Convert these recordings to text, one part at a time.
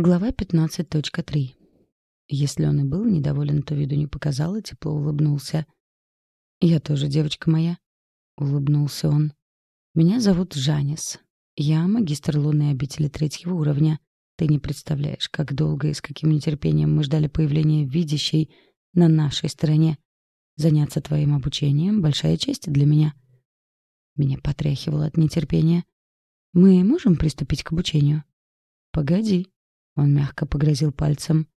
Глава 15.3. Если он и был недоволен, то виду не показал и тепло улыбнулся. «Я тоже, девочка моя», — улыбнулся он. «Меня зовут Жанис. Я магистр лунной обители третьего уровня. Ты не представляешь, как долго и с каким нетерпением мы ждали появления видящей на нашей стороне. Заняться твоим обучением — большая честь для меня». Меня потряхивало от нетерпения. «Мы можем приступить к обучению?» «Погоди», он мягко погрозил пальцем.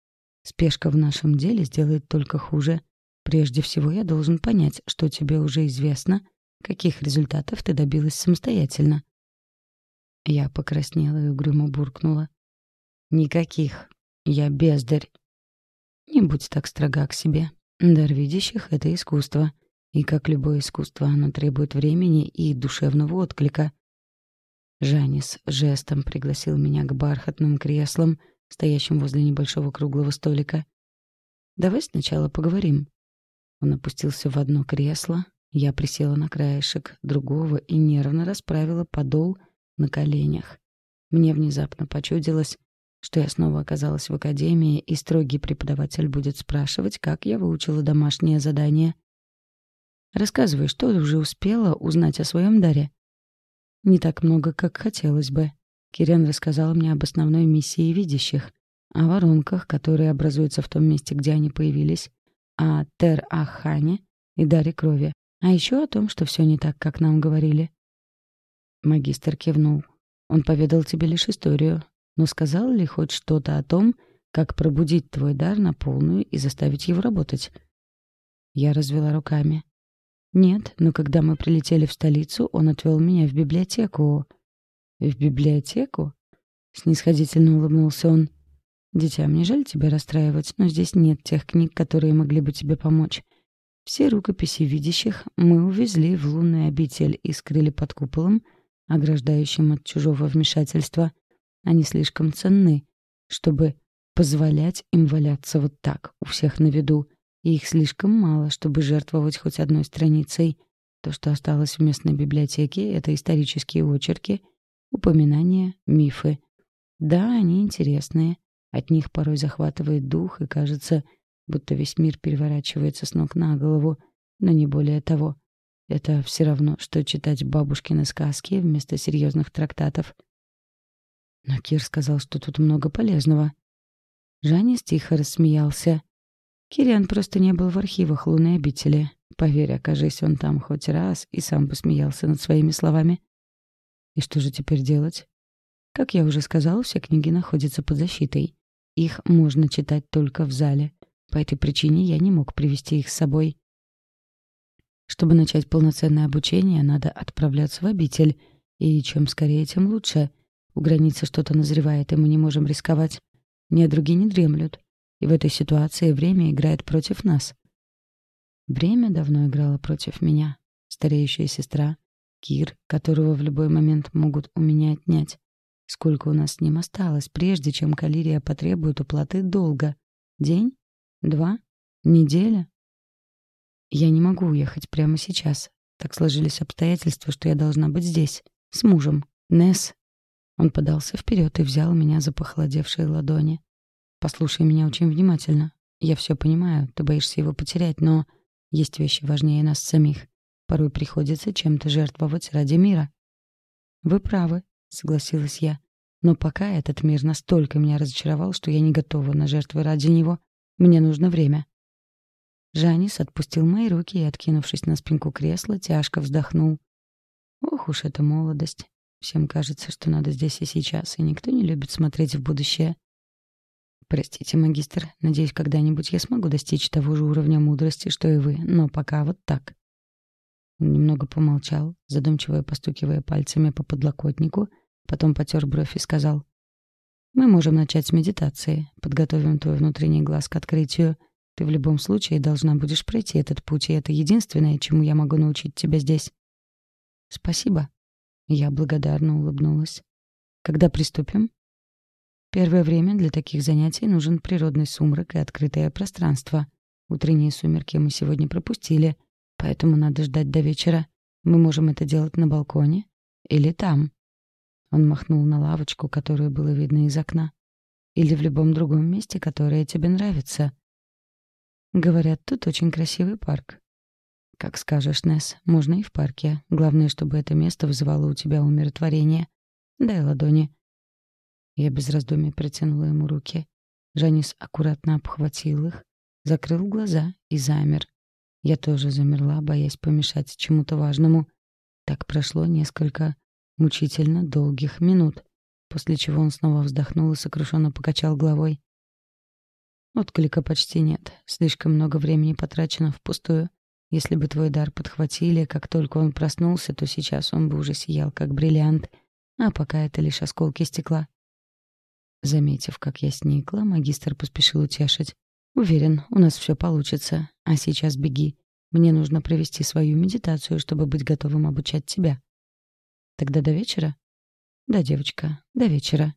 «Спешка в нашем деле сделает только хуже. Прежде всего я должен понять, что тебе уже известно, каких результатов ты добилась самостоятельно». Я покраснела и угрюмо буркнула. «Никаких. Я бездарь». «Не будь так строга к себе. Дар видящих — это искусство. И как любое искусство, оно требует времени и душевного отклика». Жанис жестом пригласил меня к бархатным креслам — стоящим возле небольшого круглого столика. «Давай сначала поговорим». Он опустился в одно кресло, я присела на краешек другого и нервно расправила подол на коленях. Мне внезапно почудилось, что я снова оказалась в академии, и строгий преподаватель будет спрашивать, как я выучила домашнее задание. «Рассказывай, что ты уже успела узнать о своем даре?» «Не так много, как хотелось бы», Кирен рассказал мне об основной миссии видящих, о воронках, которые образуются в том месте, где они появились, о Тер-Ахане и Даре Крови, а еще о том, что все не так, как нам говорили. Магистр кивнул. Он поведал тебе лишь историю, но сказал ли хоть что-то о том, как пробудить твой дар на полную и заставить его работать? Я развела руками. Нет, но когда мы прилетели в столицу, он отвел меня в библиотеку. «В библиотеку?» — снисходительно улыбнулся он. «Дитя, мне жаль тебя расстраивать, но здесь нет тех книг, которые могли бы тебе помочь. Все рукописи видящих мы увезли в лунный обитель и скрыли под куполом, ограждающим от чужого вмешательства. Они слишком ценны, чтобы позволять им валяться вот так, у всех на виду, и их слишком мало, чтобы жертвовать хоть одной страницей. То, что осталось в местной библиотеке, — это исторические очерки Упоминания, мифы. Да, они интересные. От них порой захватывает дух, и кажется, будто весь мир переворачивается с ног на голову. Но не более того. Это все равно, что читать бабушкины сказки вместо серьезных трактатов. Но Кир сказал, что тут много полезного. Жанис тихо рассмеялся. Кириан просто не был в архивах лунной обители. Поверь, окажись он там хоть раз, и сам посмеялся над своими словами. И что же теперь делать? Как я уже сказала, все книги находятся под защитой. Их можно читать только в зале. По этой причине я не мог привести их с собой. Чтобы начать полноценное обучение, надо отправляться в обитель. И чем скорее, тем лучше. У границы что-то назревает, и мы не можем рисковать. Недруги не дремлют. И в этой ситуации время играет против нас. Время давно играло против меня. Стареющая сестра, Кир, которого в любой момент могут у меня отнять. Сколько у нас с ним осталось, прежде чем Калирия потребует уплаты долга? День? Два? Неделя? Я не могу уехать прямо сейчас. Так сложились обстоятельства, что я должна быть здесь, с мужем. Несс. Он подался вперед и взял меня за похолодевшие ладони. «Послушай меня очень внимательно. Я все понимаю, ты боишься его потерять, но есть вещи важнее нас самих. Порой приходится чем-то жертвовать ради мира. «Вы правы», — согласилась я. «Но пока этот мир настолько меня разочаровал, что я не готова на жертвы ради него. Мне нужно время». Жанис отпустил мои руки и, откинувшись на спинку кресла, тяжко вздохнул. «Ох уж эта молодость. Всем кажется, что надо здесь и сейчас, и никто не любит смотреть в будущее». «Простите, магистр, надеюсь, когда-нибудь я смогу достичь того же уровня мудрости, что и вы, но пока вот так». Немного помолчал, задумчиво постукивая пальцами по подлокотнику, потом потер бровь и сказал. «Мы можем начать с медитации. Подготовим твой внутренний глаз к открытию. Ты в любом случае должна будешь пройти этот путь, и это единственное, чему я могу научить тебя здесь». «Спасибо». Я благодарно улыбнулась. «Когда приступим?» Первое время для таких занятий нужен природный сумрак и открытое пространство. Утренние сумерки мы сегодня пропустили — Поэтому надо ждать до вечера. Мы можем это делать на балконе или там. Он махнул на лавочку, которую было видно из окна. или в любом другом месте, которое тебе нравится. Говорят, тут очень красивый парк. Как скажешь, Несс, можно и в парке. Главное, чтобы это место вызывало у тебя умиротворение. Дай ладони. Я без раздумий протянула ему руки. Жанис аккуратно обхватил их, закрыл глаза и замер. Я тоже замерла, боясь помешать чему-то важному. Так прошло несколько мучительно долгих минут, после чего он снова вздохнул и сокрушенно покачал головой. Отклика почти нет. Слишком много времени потрачено впустую. Если бы твой дар подхватили, как только он проснулся, то сейчас он бы уже сиял, как бриллиант. А пока это лишь осколки стекла. Заметив, как я сникла, магистр поспешил утешить. «Уверен, у нас все получится. А сейчас беги. Мне нужно провести свою медитацию, чтобы быть готовым обучать тебя». «Тогда до вечера?» «Да, девочка, до вечера».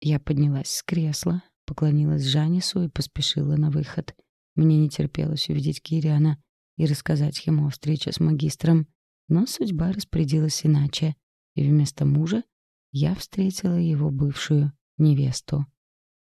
Я поднялась с кресла, поклонилась Жанису и поспешила на выход. Мне не терпелось увидеть Кириана и рассказать ему о встрече с магистром, но судьба распорядилась иначе, и вместо мужа я встретила его бывшую невесту.